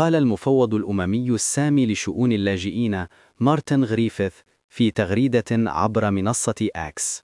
قال المفوض الأممي السامي لشؤون اللاجئين مارتن غريفيث في تغريدة عبر منصة أكس.